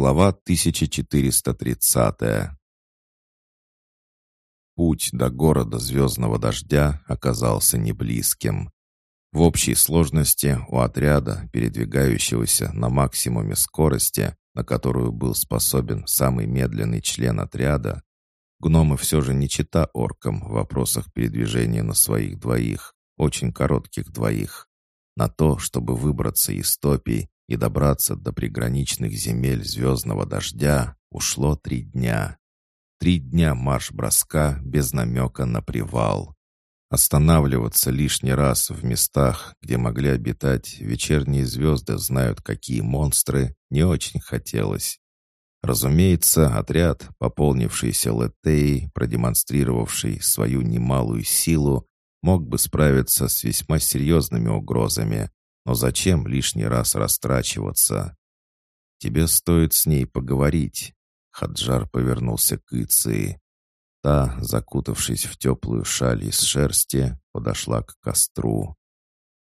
Глава 1430. Путь до города Звездного Дождя оказался неблизким. В общей сложности у отряда, передвигающегося на максимуме скорости, на которую был способен самый медленный член отряда, гномы все же не чита оркам в вопросах передвижения на своих двоих, очень коротких двоих. На то, чтобы выбраться из топий, и добраться до приграничных земель звездного дождя ушло три дня. Три дня марш-броска без намека на привал. Останавливаться лишний раз в местах, где могли обитать вечерние звезды знают какие монстры, не очень хотелось. Разумеется, отряд, пополнившийся Летеей, продемонстрировавший свою немалую силу, мог бы справиться с весьма серьезными угрозами, но зачем лишний раз растрачиваться? Тебе стоит с ней поговорить. Хаджар повернулся к Иции. Та, закутавшись в теплую шаль из шерсти, подошла к костру.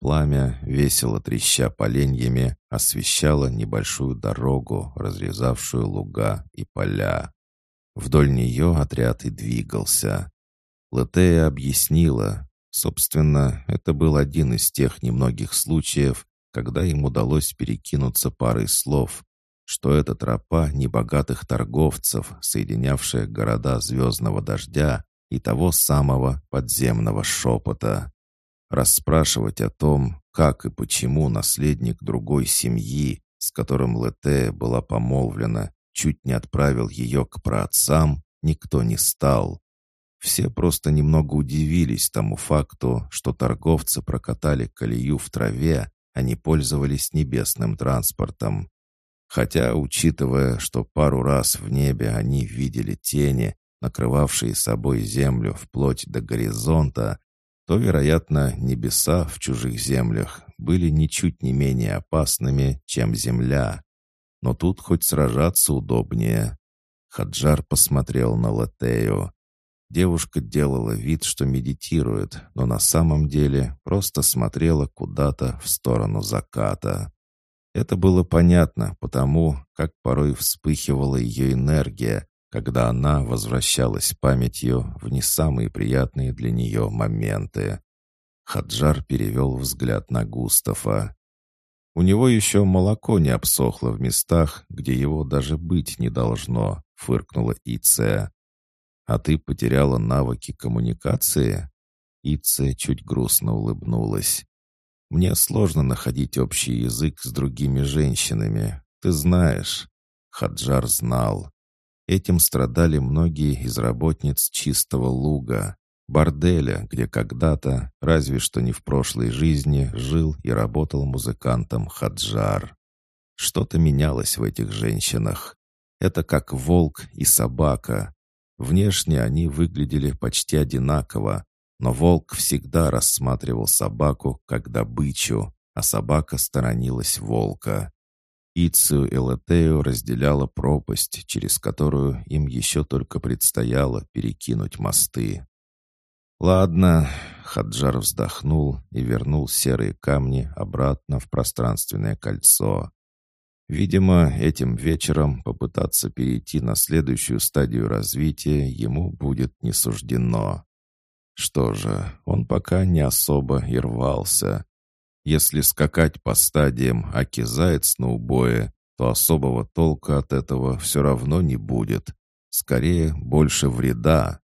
Пламя, весело треща поленьями, освещало небольшую дорогу, разрезавшую луга и поля. Вдоль нее отряд и двигался. Латея объяснила, Собственно, это был один из тех немногих случаев, когда им удалось перекинуться парой слов, что это тропа небогатых торговцев, соединявшая города Звездного Дождя и того самого подземного шепота. Расспрашивать о том, как и почему наследник другой семьи, с которым Летея была помолвлена, чуть не отправил ее к праотцам, никто не стал. Все просто немного удивились тому факту, что торговцы прокатали колею в траве, а не пользовались небесным транспортом. Хотя, учитывая, что пару раз в небе они видели тени, накрывавшие собой землю вплоть до горизонта, то, вероятно, небеса в чужих землях были ничуть не менее опасными, чем земля. Но тут хоть сражаться удобнее. Хаджар посмотрел на Латею. Девушка делала вид, что медитирует, но на самом деле просто смотрела куда-то в сторону заката. Это было понятно потому, как порой вспыхивала ее энергия, когда она возвращалась памятью в не самые приятные для нее моменты. Хаджар перевел взгляд на Густава. У него еще молоко не обсохло в местах, где его даже быть не должно, фыркнула Иция. «А ты потеряла навыки коммуникации?» Ице чуть грустно улыбнулась. «Мне сложно находить общий язык с другими женщинами. Ты знаешь». Хаджар знал. Этим страдали многие из работниц чистого луга, борделя, где когда-то, разве что не в прошлой жизни, жил и работал музыкантом Хаджар. Что-то менялось в этих женщинах. Это как волк и собака. Внешне они выглядели почти одинаково, но волк всегда рассматривал собаку как добычу, а собака сторонилась волка. Ицию и Латею разделяла пропасть, через которую им еще только предстояло перекинуть мосты. «Ладно», — Хаджар вздохнул и вернул серые камни обратно в пространственное кольцо. Видимо, этим вечером попытаться перейти на следующую стадию развития ему будет не суждено. Что же, он пока не особо и рвался. Если скакать по стадиям аки заяц на убое, то особого толка от этого все равно не будет. Скорее, больше вреда.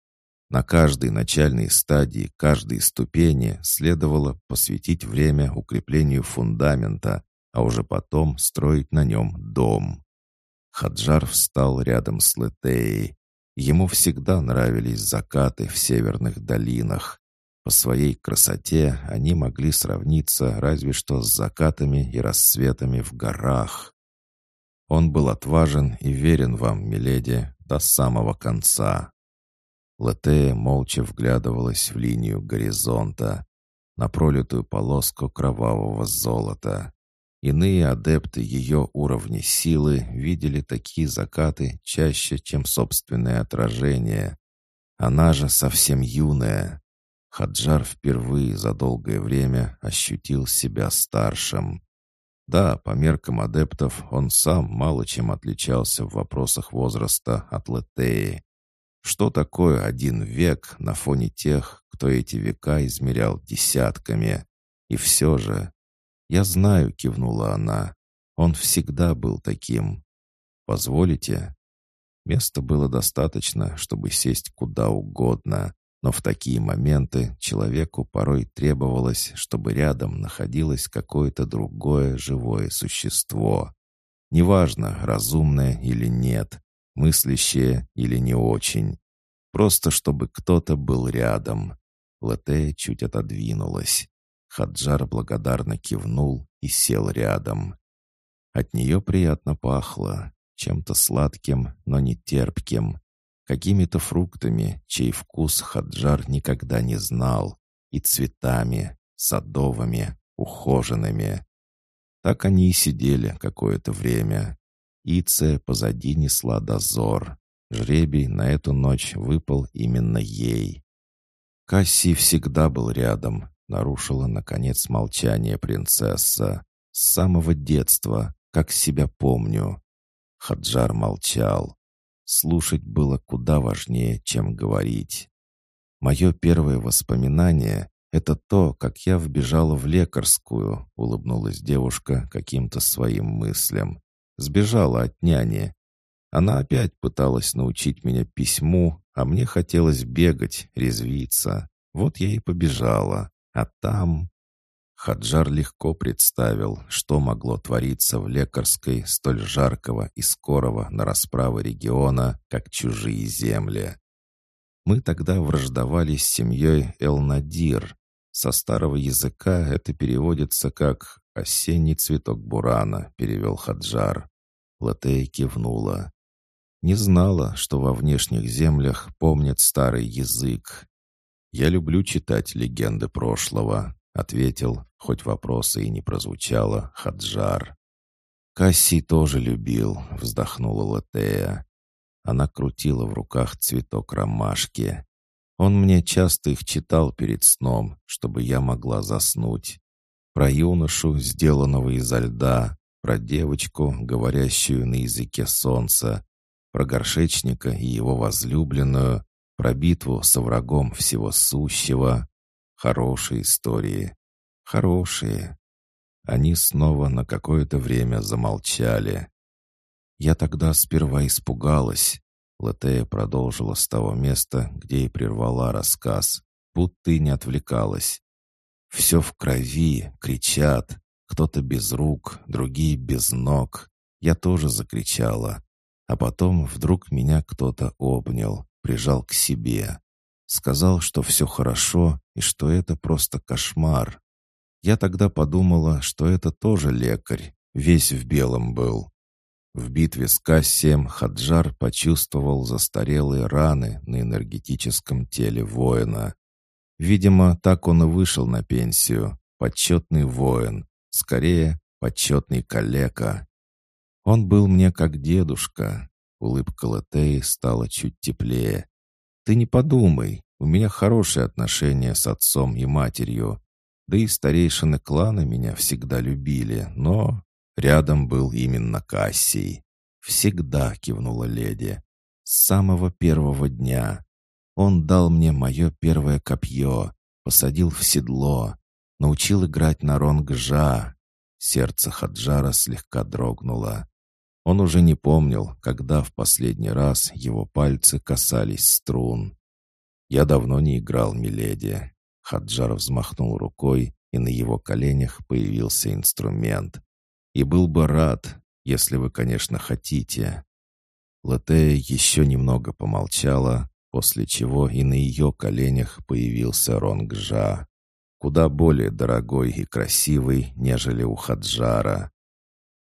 На каждой начальной стадии каждой ступени следовало посвятить время укреплению фундамента, а уже потом строить на нем дом. Хаджар встал рядом с Летеей. Ему всегда нравились закаты в северных долинах. По своей красоте они могли сравниться разве что с закатами и рассветами в горах. Он был отважен и верен вам, миледи, до самого конца. Латея молча вглядывалась в линию горизонта, на пролитую полоску кровавого золота. Иные адепты ее уровня силы видели такие закаты чаще, чем собственное отражение. Она же совсем юная. Хаджар впервые за долгое время ощутил себя старшим. Да, по меркам адептов он сам мало чем отличался в вопросах возраста от Летеи. Что такое один век на фоне тех, кто эти века измерял десятками? И все же... «Я знаю», — кивнула она. «Он всегда был таким. Позволите?» Места было достаточно, чтобы сесть куда угодно, но в такие моменты человеку порой требовалось, чтобы рядом находилось какое-то другое живое существо. Неважно, разумное или нет, мыслящее или не очень. Просто чтобы кто-то был рядом. Латея чуть отодвинулась. Хаджар благодарно кивнул и сел рядом. От нее приятно пахло, чем-то сладким, но не терпким, какими-то фруктами, чей вкус Хаджар никогда не знал, и цветами, садовыми, ухоженными. Так они и сидели какое-то время. Ице позади несла дозор. Жребий на эту ночь выпал именно ей. Касси всегда был рядом, нарушила, наконец, молчание принцесса. С самого детства, как себя помню. Хаджар молчал. Слушать было куда важнее, чем говорить. Мое первое воспоминание — это то, как я вбежала в лекарскую, улыбнулась девушка каким-то своим мыслям. Сбежала от няни. Она опять пыталась научить меня письму, а мне хотелось бегать, резвиться. Вот я и побежала. А там... Хаджар легко представил, что могло твориться в лекарской столь жаркого и скорого на расправы региона, как чужие земли. Мы тогда враждовали с семьей Элнадир. Со старого языка это переводится как «осенний цветок бурана», — перевел Хаджар. Латея кивнула. Не знала, что во внешних землях помнят старый язык. Я люблю читать легенды прошлого, — ответил, хоть вопроса и не прозвучало, Хаджар. «Касси тоже любил», — вздохнула Латея. Она крутила в руках цветок ромашки. Он мне часто их читал перед сном, чтобы я могла заснуть. Про юношу, сделанного изо льда, про девочку, говорящую на языке солнца, про горшечника и его возлюбленную, про битву со врагом всего сущего. Хорошие истории. Хорошие. Они снова на какое-то время замолчали. Я тогда сперва испугалась. Латея продолжила с того места, где и прервала рассказ, будто и не отвлекалась. Все в крови, кричат. Кто-то без рук, другие без ног. Я тоже закричала. А потом вдруг меня кто-то обнял, прижал к себе. Сказал, что все хорошо и что это просто кошмар. Я тогда подумала, что это тоже лекарь, весь в белом был. В битве с Кассием Хаджар почувствовал застарелые раны на энергетическом теле воина. Видимо, так он и вышел на пенсию. Почетный воин. Скорее, почетный калека. Он был мне как дедушка. Улыбка Латеи стала чуть теплее. Ты не подумай, у меня хорошие отношения с отцом и матерью. Да и старейшины клана меня всегда любили, но рядом был именно Кассий. «Всегда», — кивнула леди, — «с самого первого дня. Он дал мне мое первое копье, посадил в седло, научил играть на ронгжа». Сердце Хаджара слегка дрогнуло. Он уже не помнил, когда в последний раз его пальцы касались струн. «Я давно не играл, миледи». Хаджар взмахнул рукой, и на его коленях появился инструмент. «И был бы рад, если вы, конечно, хотите». Латея еще немного помолчала, после чего и на ее коленях появился Ронгжа, куда более дорогой и красивый, нежели у Хаджара.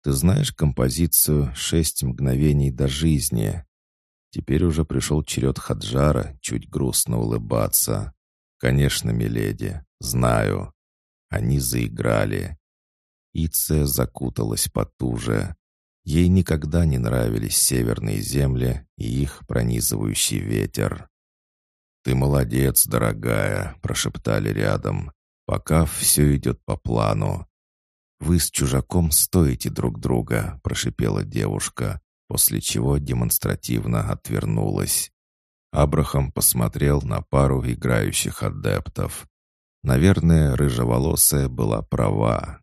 Ты знаешь композицию «Шесть мгновений до жизни»?» Теперь уже пришел черед Хаджара чуть грустно улыбаться. «Конечно, миледи, знаю». Они заиграли. Иция закуталась потуже. Ей никогда не нравились северные земли и их пронизывающий ветер. «Ты молодец, дорогая», — прошептали рядом, «пока все идет по плану. «Вы с чужаком стоите друг друга», — прошипела девушка, после чего демонстративно отвернулась. Абрахам посмотрел на пару играющих адептов. Наверное, рыжеволосая была права.